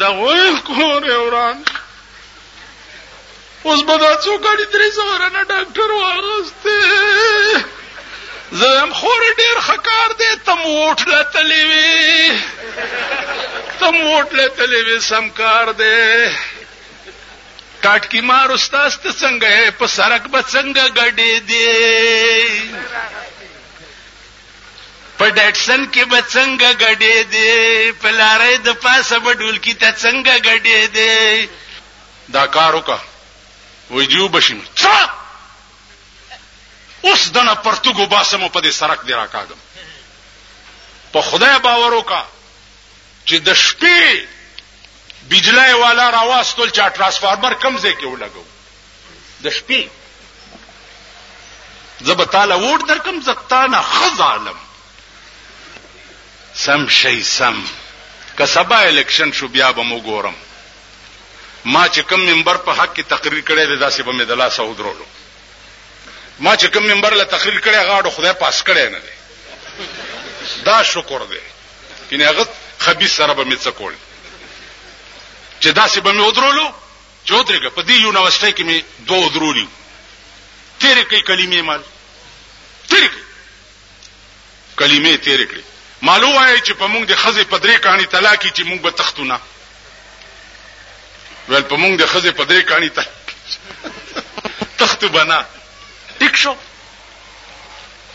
دغوی کور یې وران شو. اوس به دا څو ګاډي درې ځورنه ډاکټر واغوستې زه وایم خورې ډېر ښه کار دی ته مو ووټ له تلې وې ته مو ووټ له تلې وې سم کار دی کاټکی مار استاد ته څنګه په سرک به څنګه ګډې دی په ډټسن کې به څنګه غډې دي په لارې د پاسه به ډول کې ته څنګه غډې دي دا کار وکا وجو بشم څا اوس دنه پرتګو باسم په دې سرک دی راکاګم په خدای باور وکا چې د شپې بجلی والا راواستل چې ترانسفارمر کم ځای کې ولګو د شپې زه به تاله ووټ درکم زه تا نه ښه ظالم سم شئ سم که سبا الیکشن شو بیا به مو ګورم ما چې کوم ممبر په حق کې تقریر کړی دی داسې به مې د لاسه ودرولو ما چې کوم ممبر له تقریر کړی هغه اړو خدای پاس کړی نه دی دا شکر دی کینې هغه خبیث سره به مې څه کول چې داسې به مې ودرولو جودرګه په دې یونیورسټۍ کې مې دوه دروري تیرې کړې کلمې مال تیرې کړې کلمې تیرې کړې مالو وایي چې په موږ د خزې په درې کاڼي طلاقي چې موږ به تختونه ول په موږ د خزې په درې کاڼي ته تخت بنا ټیک شو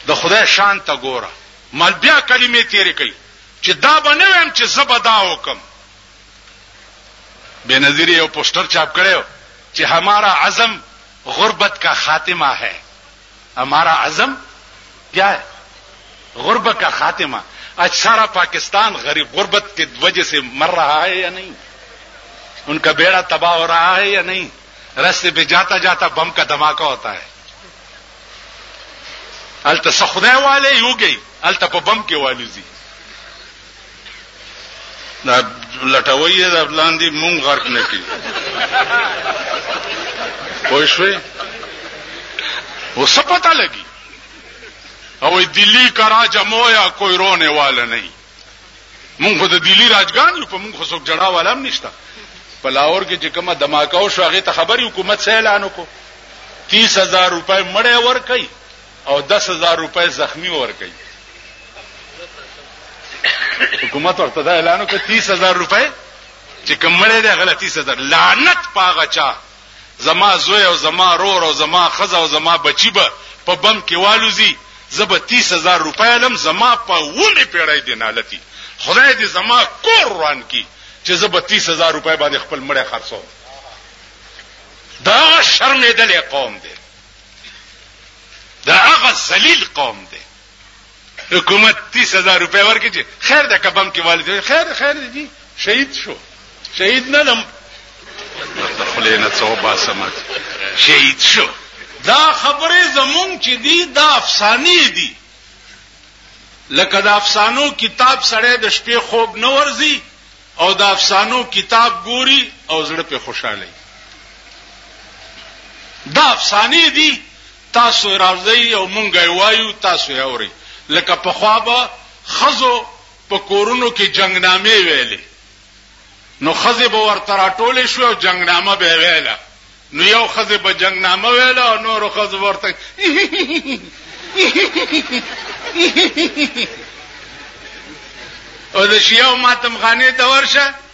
د خدای شان ته ګوره مال بیا کلمې تیرې کړې چې دا بنویم چې زبدا وکم بے نظیر یو پوسټر چاپ کړو چې ہمارا عزم غربت کا خاتمہ ہے ہمارا عزم کیا ہے غربت کا خاتمہ آج سارا پاکستان غریب غربت کی وجہ سے مر رہا ہے یا نہیں ان کا بیڑا تباہ ہو رہا ہے یا نہیں رستے پہ جاتا جاتا بم کا دھماکہ ہوتا ہے الته څه خدای والي یوګي الته په بم کې والوزي دا لټوي دا بلاندې مونږ غرق نه کی پوه شوې و څه پته لګي او دلی کرا جمویا کوئی رونے والا نه مونږ خو د دلی راجګان یو په مونږ خو څوک جړا ولام نشته په لاور کې چې کومه دماکاو شو هغه ته خبري حکومت سه اعلان وکړو 30000 روپۍ مړې ور کوي او 10000 روپۍ زخمی ور کوي حکومت ورته دا اعلان وکړ 30000 روپۍ چې کومړې ده غلطي صدر لعنت پاغه چا زما زوی او زما رور او زما خزه او زما بچی به په بم کې والوزی زه به 30000 روپۍ لم زما په ومه پیړۍ دی نالتی خدای دې زما کور روان کی چې زه به 30000 روپۍ باندې خپل مړی خرڅوم دا شرمېدلې قوم دی دا هغه ذلیل قوم دی حکومت 30000 روپے ورکړي چې خیر ده کبم کې والد خیر خیر دي شهید شو شهید نه لم خلینا توبه سمات شهید شو دا خبره زمون چې دی دا افسانه دي لکه د افسانو کتاب سره د شپې خوب نه ورزي او د افسانو کتاب ګوري او زړه په خوشاله دا افسانه دي تاسو یې راوځئ او موږ یې وایو، تاسو یې اورئ. لکه پخوا به ښځو په کورونو کې جنګنامې ویلې، نو ښځې به ورته راټولې شوې او جنګنامه به یې ویله. نو یو ښځې به جنګنامه ویله او نورو ښځو به ورته او د شیعو ماتم خانې ته ورشه،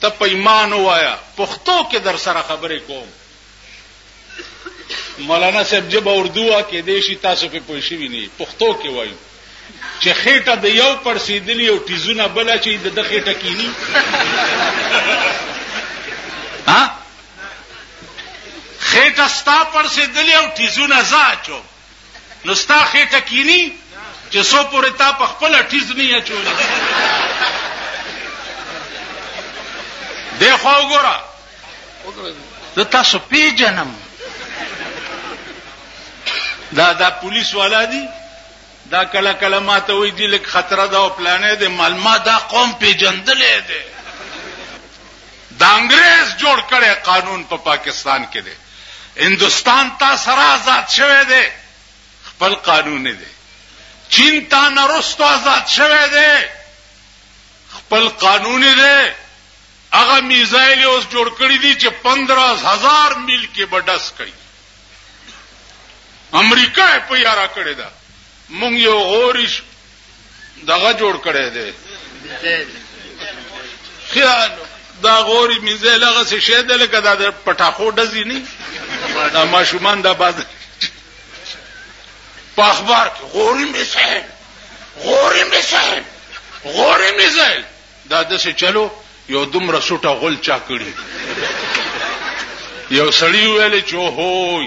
ته په ایمان وایا پښتو کې در سره خبرې کوم مولانا صاحب جب اردو وا کې دې شي تاسو په پوه شي ویني پښتو کې وایو چې خېټه د یو پر سیدلی او تیزونه بل چې د د خېټه کینی ها خېټه ستا پر سیدلی او تیزونه زاچو نو ستا خېټه کینی چې سو پورې تا په خپل ټیز نه اچولې دی خو وګوره زه تاسو پیژنم دا دا پولیس والا دي دا کله کله ماته وایي دي لک خطر دا او پلانې دي مالما دا قوم پیژندلې دي دا انګريز جوړ کړي قانون په پا پاکستان کې دي هندوستان تا سره آزاد شوه دی خپل قانون دی چین تا نرستو آزاد شوه دی خپل قانون دی هغه میزایل اوس جوړ کړی دي چې 15000 میل کې بډس کوي امریکا په یارا کړی دا مونږ یو غوریش دغه جوړ کړی دی خیال دا غوري مزه لغه څه شه ده لکه دا پټاخو دزي نه دا ماشومان دا باز په اخبار کې غوري مزه غوري مزه غوري مزه دا د څه چلو یو دومره سټه غول چا کړی یو سړی ویل چې هو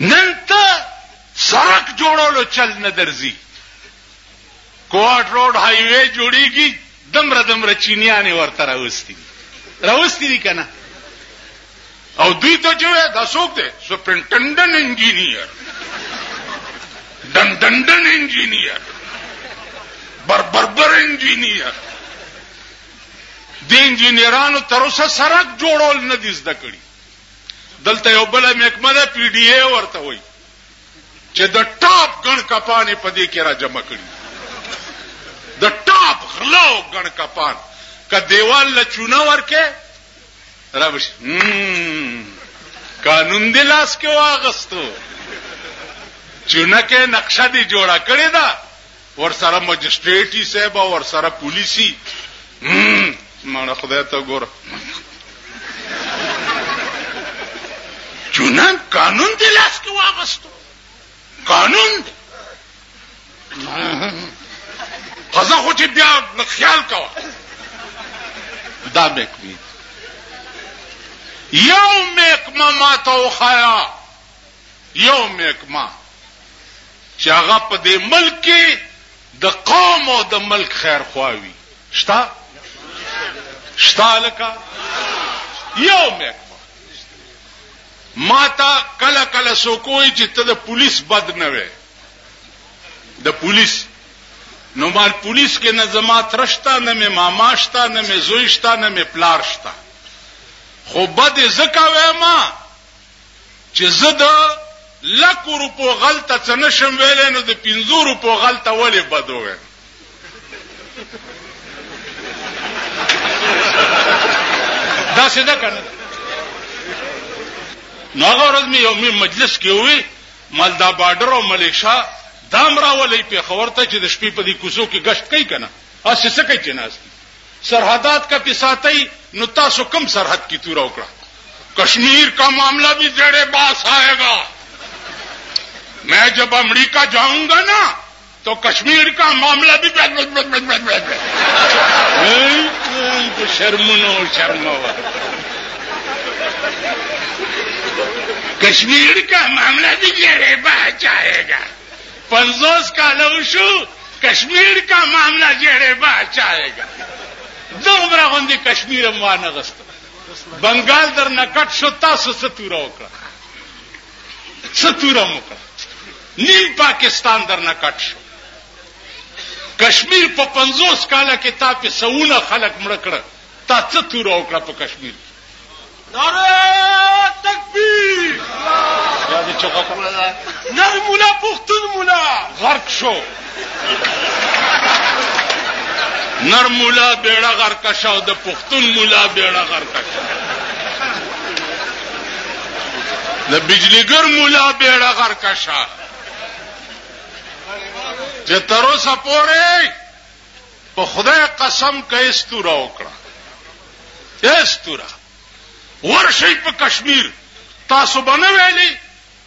نن ته سرک جوړولو چل نه درځي کوارټ روډ های وی جوړیږي دمره دمره چینیانې ورته راوستي راوستي دي کنه او دوی ته چې دا څوک دی سپرنټنډن انجینیر دندندن انجینیر بربربر انجینیر د انجینرانو تر اوسه سرک جوړول نه دي زده کړي دلته یو بل محکمه ده پی ډی ای ورته وایي چې د ټاپ ګڼ کپانې په دې کې را جمع کړي د ټاپ غلا او ګڼ کپان که دیوال له چونه ورکې را بشي قانون دی لاس کې واغستو چونه کې نقشه دی جوړه کړې ده ورسره مجسټریټي صاحب او ورسره پولیسي مړه خدای ته ګوره چونان قانون دی لاس کې واغستو قانون دی خزه خو چې بیا نه خیال کوه دا میکمی یو میکمه ما ته وخایا یو محکمه چې هغه په دې ملک کې د قوم او د ملک خیر خواوي شتا شتا لکه یو محکمه ماتا کله کله سو کوی چې ته د پولیس بد نه وې د پولیس نو مال پولیس کې نه زما ترشتا نه مې ماما شتا نه مې زوی شتا نه مې پلار شتا خو بد زکه وې ما چې زه د لکو روپو غل ته څه نه شم ویلی نو د پنځو روپو غل ته ولې بد ووایم داسې ده که نه نو هغه ورځ مې یو مې مجلس کې ووی مال دا بارډر او ملیشا دام راولئ پېښور ته چې د شپې په دې کوڅو کې ګشت کوي که نه هسې څه کوي چې ناست سرحدات کا پسا تئی نتا سو کم سرحد کی روکڑا کشمیر کا معاملہ بھی زیرے باس آئے گا میں جب امریکہ جاؤں گا نا تو کشمیر کا معاملہ بھی کشمیر کا معاملہ بھی زیرے باس آئے گا پنځوس کاله وشو کشمیر کا معامله جهړې به چاهېږه دومره غوندې کشمیر هم وانه غستو بنګال در نه کټ شو تاسو څه توره وکړه څه توره مو کړه نیم پاکستان در نه کټ شو کشمیر په پنځوس کاله کې تا پې سوونه خلک مړه کړه تا څه توره وکړه په کشمیر کې ناره تکبیر یا دې چوکا کړه نر مولا پښتون مولا غرق شو نر مولا بیړه غرق شو د پښتون مولا بیړه غرق شو د بجلیګر مولا بیړه غرق شو چې تر اوسه پورې په خدای قسم که استوره وکړه استوره ورشي په کشمیر تاسو باندې ویلي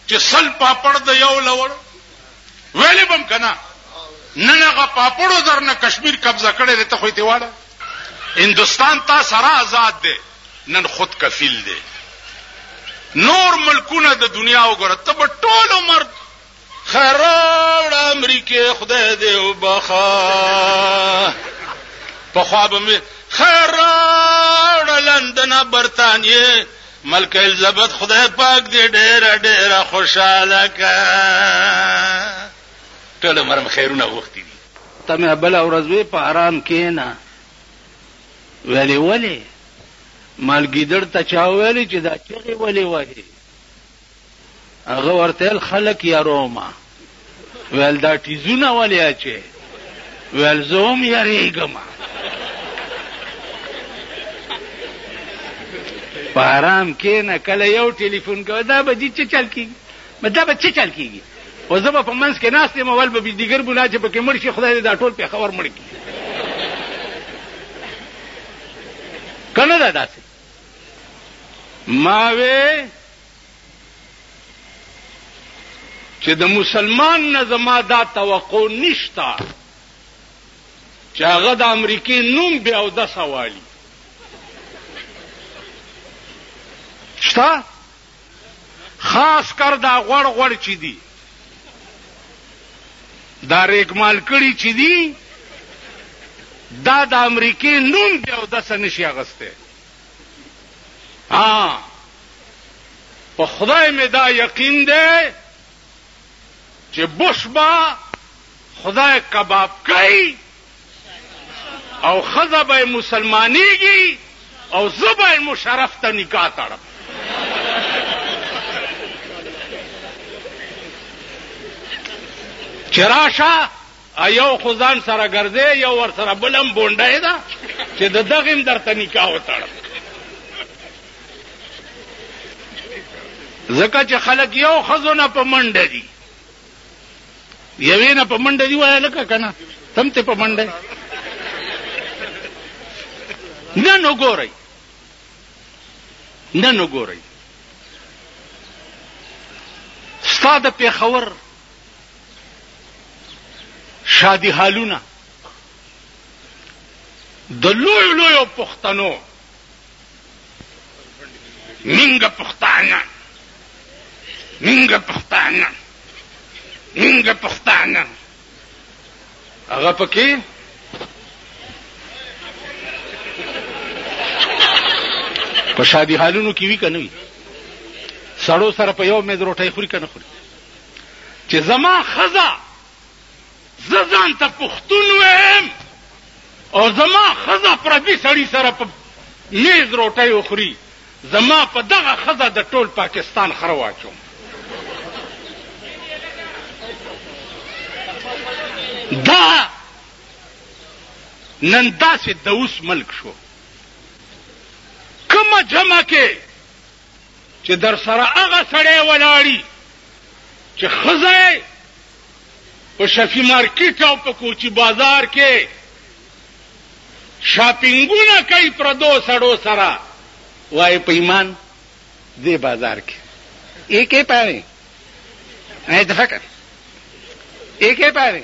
چې سل پاپړ د یو لور ویلي بم کنه نن هغه پاپړو درنه کشمیر قبضه کړي ته خو دیواله هندستان تا سره آزاد دی نن خود کفیل دی نور ملکونه د دنیا وګوره ته په ټولو مرد خراب امریکې خدای دې وبخا په خواب مې خراب لندن برتانیې ملک الزبت خدای پاک دې ډېر ډېر خوشاله کا ټول مرم خیرونه وختي دي ته مې بل ورځ وې په آرام کېنا ویلې ولې مالګیدړ ته چا ویلې چې دا چغې ولې وایي هغه ورته ویل خلک یارومه ویل دا ټیزونه ولې اچې ویل زه هم یارېږم په آرام کېنه کله یو ټلیفون کوه دا به دي څه چل کېږي دا به څه چل کېږي او زه به په منځ کې ناست یم اول به بجلیګر بولا چې پکې مړ شي خدای دې دا ټول پېښور مړ کړي که نه ده داسې ما وې چې د مسلمان نه زما دا توقع نشتا چې هغه د امریکې نوم بیا او د سوالي شتا خاص کر دا غوړ غوړ چې دي دا ریګمال کړي چې دي دا د امریکې نوم دی او داسې نشي اغسته ها په خدای مې دا یقین دی چې بوش با خدای کباب کوي او خزه به مسلمانیږي او زه به مشرف ته نکاح تړم چې راشه یو خو ځان سره ګرځې یو ور سره بلم بونډه ده چې د دغه هم درته نکاح وتړم ځکه چې خلک یو خزونه په منډه دي یوې نه په منډه دی وایه لکه که نه ته هم ترې په منډه یې نن وګورئ نن وګورئ ستا د پېښور شادي حالونه د لویو لویو پښتنو منګ پښتانه منګ پښتانه منګ پښتانه هغه پکې په شادي حالونو کې وی کنه وی سړو سره په یو مې دروټه خوري کنه خوري چې زما خزا زه ځان ته پښتون ویم او زما خزه پردي سړي سره په نیز روټۍ وخوري زما په دغه خزه د ټول پاکستان خره واچوم دا نن داسې د اوس ملک شو کومه جمع کې چې در سره هغه سړی ولاړی چې خزه په شفی مارکیټ او په کوچی بازار کې شاپینګونه کوي پردو سړو سره وای په ایمان دې بازار کې ایک یې پاره نه دفکر ایک یې پاره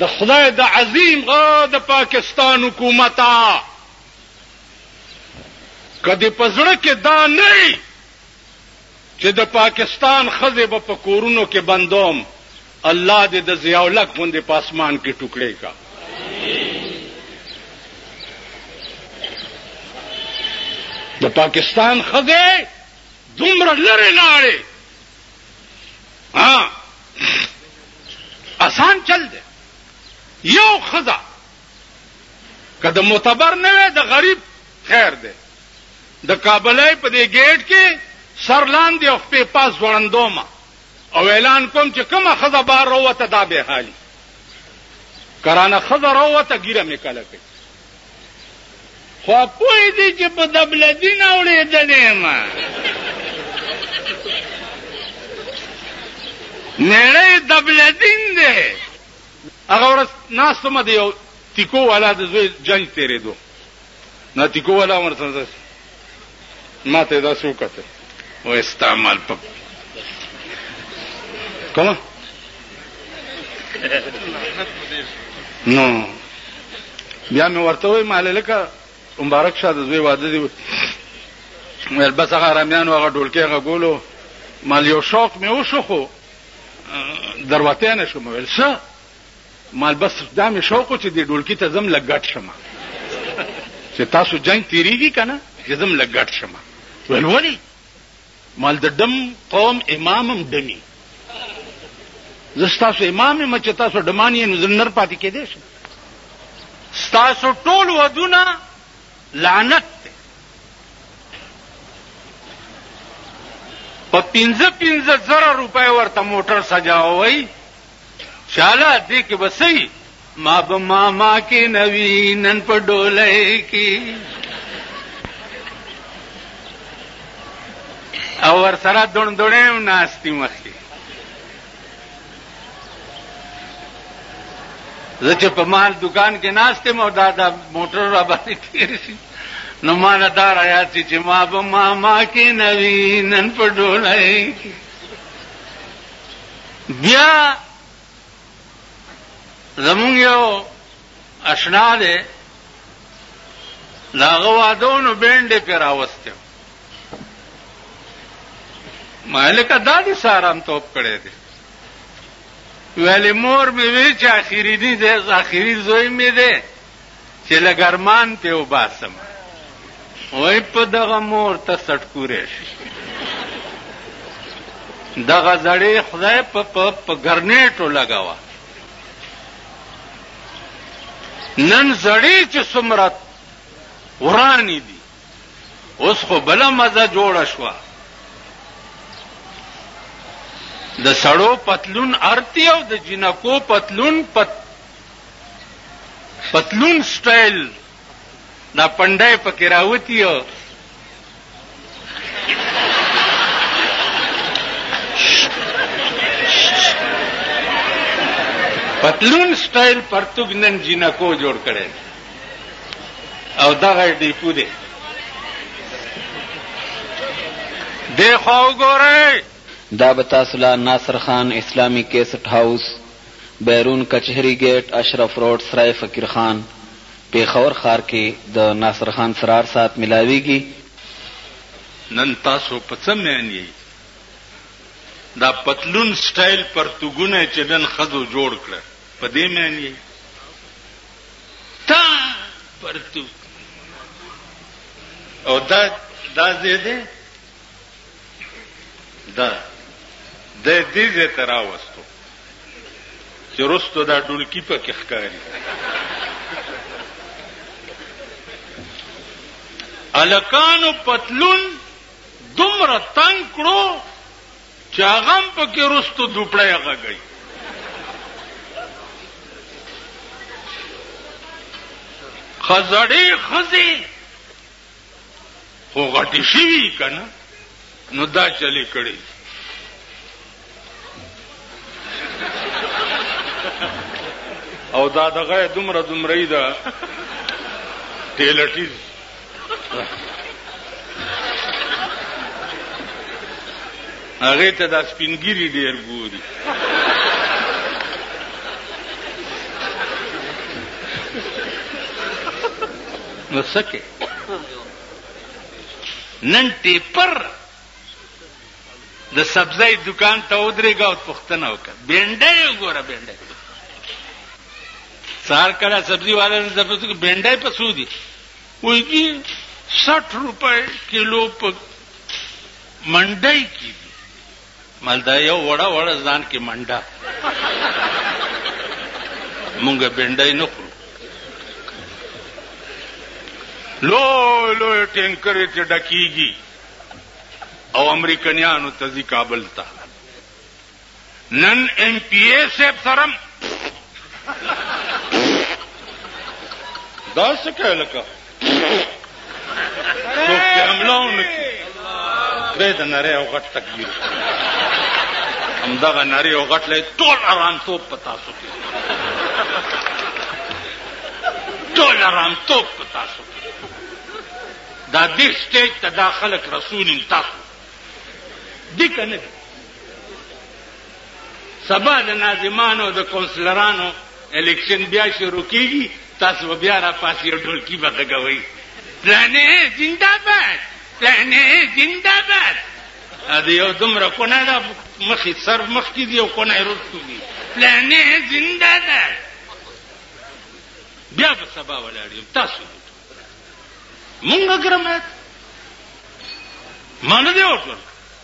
د خدای د عظیم غه د پاکستان حکومت که د پزړه کې دا نه چې د پاکستان خزه به په کورونو کې بندوم الله دې د زیاولک غوندې په اسمان کې ټوکړې کا د پاکستان خزه دومره لره لاړې ها اسان چل دی یو خزا که د معتبر نه وي د غریب خیر دی د کابلای په دې گیټ کې سر لاندې او خپې پاس ځوړندومه او اعلان کوم چې کومه خزه بار وروته دا به حالي کرانه خزه وروته ګیره مې کله کوي خو پوه دي چې په دبلدي نه اړېدلی یم نړۍ دبلدین دی هغه ورځ ناست وم د یو تیکو والا د زوی جنج تېرېدو نو تیکو والا ورسره ما ته داسې وکتل وایي ستا مال په کومه نو بیا مې ورته وایي مال لکه مبارک شه د زوی واده دی ویل بس هغه رامیان هغه ډولکې هغه ګولو مال یو شوق مې وشو خو دروته نه شوم ویل څه مال بس دا مې شوق و چې دې ډولکي ته ځم لږ ګډ شم چې تاسو جنګ تیریږي کنه چې ځم لږ ګډ شم ویل ولې مال د ډم قوم امامم ډمی زه ستاسو امام یم چې تاسو ډمان یې نو زه نر پاتې کېدی شم ستاسو ټول ودونه لعنت دی په پنځه پنځه زره روپۍ ورته موټر سجاوئ شاله دې کې بسې ما به ماما کې نوی نن په ډولای کې او ور سره دون دونیم ناستی مخی زه چې په مال دکان کې ناشته مو دا دا موټر را باندې تیر شي نو ما نه دا رایا چې ما به ما ما کې نوی نن په ډولای بیا زمونږ یو اشنا دی د هغه واده و نو بینډ یې پرې راوستی و ما ویل لکه دا دې څه ارامتوب کړی دی ویلې مور مې وی چې اخریني دی اخري زوی مې دی چې لږ ارمان پې وباسم وای په دغه مور ته سټکوری شي دغه زړې خدای په په ګرنیټو لګاوه نن زړې چې څومره ورانی دي اوس خو بل مزه جوړه شو د سړو پتلون ارتی او د جنکو پتلون پت پتلون سټایل دا پنډای پکې راوتی او پتلون سټایل پرتګ نن جنکو جوړ کړي او دغه ډیپو دی دیخوا وګورئ دا به تاسو لا ناصر خان اسلامي کیسټ هاوس بیرون، کچهري ګېټ، اشرف روډ، سرای فقیر خان، پېښور ښار کې د ناصر خان څرار ساعت ملاوېږي. نن تاسو په څه مین یی دا پتلون سټایل پرتوګونه چی نن ښځو جوړ کړه په دی مین یی دا پرتوګ او دا دا زیده دا د دې ځای ته راوستو چې رستو دا ډولکی په کې ښکاري الکانو پتلون دومره تنگ کړو چې هغه په کې رستو دوپړی هغه گئی خزړې خزې خو غټې شوي که نه نو دا چلې کړی او دا دغه دومره دومره یې ده ټیلټیز هغه ته دا سپینګیری ډیر ګوري نو څه کې نن ټیپر د سبزی دکان ته ودرېږه او پوښتنه وکړه بینډۍ وګوره بینډۍ سهار کله سبزی والا نه ځپه چې بینډۍ په څو دي وایي جي سټ روپۍ کیلو په منډۍ کې دي مال دا یو وړه وړه ځان کې منډه مونږه بنډای نه خورو لو لو ټینکر ته ډکیږي او امریکایانو ته ځي کابل ته نن ایم پی اے صاحب سرم دا څه کوي لکه څوک چې حمله ونه کړي دی د نری او غټ تکبیر همدغه نری او غټ لای ټول ارامتوب په تاسو کې ټول ارامتوب په تاسو کې دا دې سټیج ته دا خلک رسول تاسو دي که نه دي سبا د ناظمانو د کونسلرانو الیکشن بیا شروع کیږي تاسو به بیا راپاسي او ډولکي به غږوئ پلانې زنده باد پلانې زنده باد د یو دومره کونه ده مخې سر مخکې دي او کونه یې وروستو دي پلانې زنده ده بیا به سبا ولاړ یم تاسو مونږ ګرمه مانه دی وکړ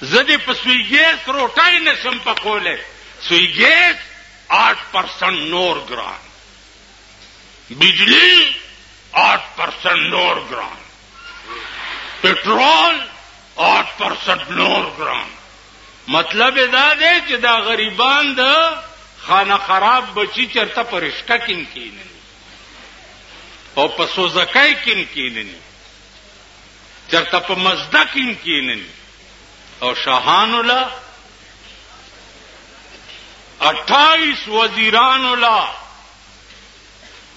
زه دې په سوی ګیس روټۍ نشم پخولی سوی ګیس آټ پرسنټ نور ګران بجلی آټ پرسنټ نور ګران پټرول آټ پرسنټ نور ګران مطلب دا دی چې دا غریبان د خانه خراب بچی چرته پرشکه کین کیننی او په سوزکای کین کیننی چرته په مزده کیم کینن او شاهانو لا 28 وزیرانو لا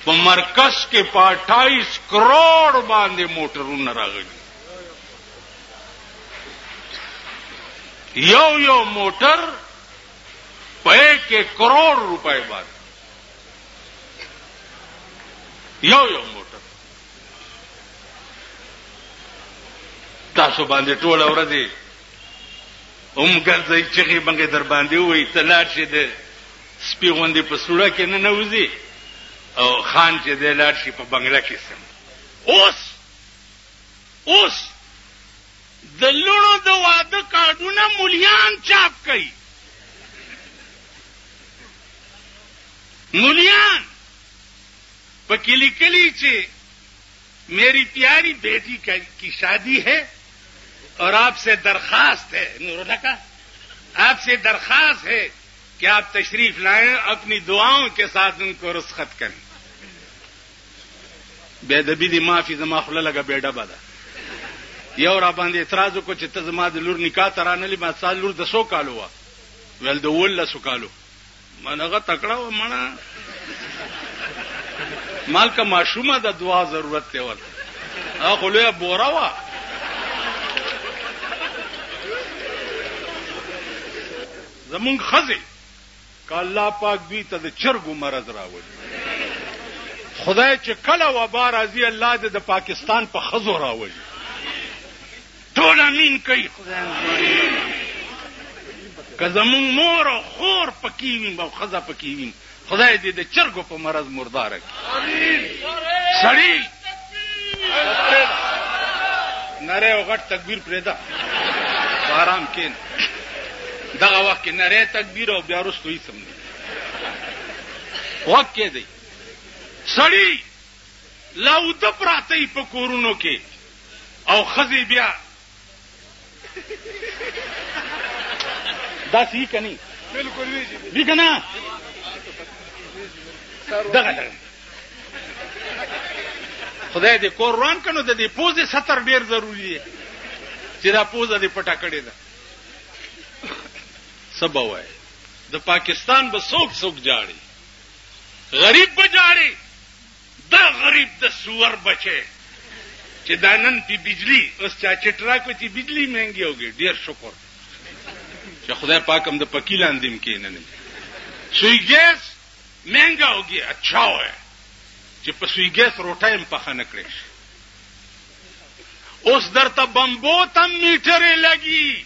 په مرکز کې په 28 کروڑ باندې موټرونه راغلي یو یو موټر په 1 کروڑ روپۍ باندې یو یو موټر تاسو باندې ټول ورځي هم ګرځي چې غي باندې در باندې وي تلار شي د سپي غوندي په سوړه کې نه نوځي او خان چې د لار شي په بنگله کې سم اوس اوس د لونو د واده کارډونه مليان چاپ کوي مليان په کلی کلی چې میری پیاری بیٹی کی شادی ہے اور آپ سے درخواست ہے نور آپ سے درخواست ہے کہ آپ تشریف لائیں اپنی دعاؤں کے ساتھ ان کو رسخت کریں بے دبی دی معافی زما خلا لگا بیڈا بادا یہ اور آپ آندے اعتراضوں کو چتر نلی بات سال لور دسو کا لوگ ویل دوسو کا لو من هغه تکړه و مړه مالکه ماشومه د دعا ضرورت دی ورته هغه خو لویه بوره وه زمونږ ښځې که الله پاک دوی ته د چرګو مرض راولي خدای چې کله وبا راځي الله دې د پاکستان په ښځو راولي ټول امین کوي خدای که زمونږ مور او خور پکې وي او ښځه پکې وي خدای دې د چرګو په مرض مرداره کړي سړی نری او غټ تکبیر پرېږده په ارام کښېنه دغه وخت کې نری تکبیر او بیا وروسته هېڅ هم نه غوږ کېدی سړی لا اوده پراته وي په کورونو کې او ښځې بیا داسې وي که نه وي که نه دغه دغه خدای دې کور روان کنو د دې پوزې ستر ډیر ضروری دی چې دا پوزه دې پټه کړې ده سبا وای د پاکستان به څوک څوک جاړي غریب به جاړي دا غریب د سور بچي چې دا نن پی بجلی اوس چا چې ټراکو چې بجلی مهنګي اوږي ډیر شکر چې خدای پاک هم د پکی لاندې مکې نه نه سوی ګیس مهنګا اوږي اچھا وای چې په سوی ګیس روټه هم پخه نه کړې اوس درته بمبو تم میټرې لګي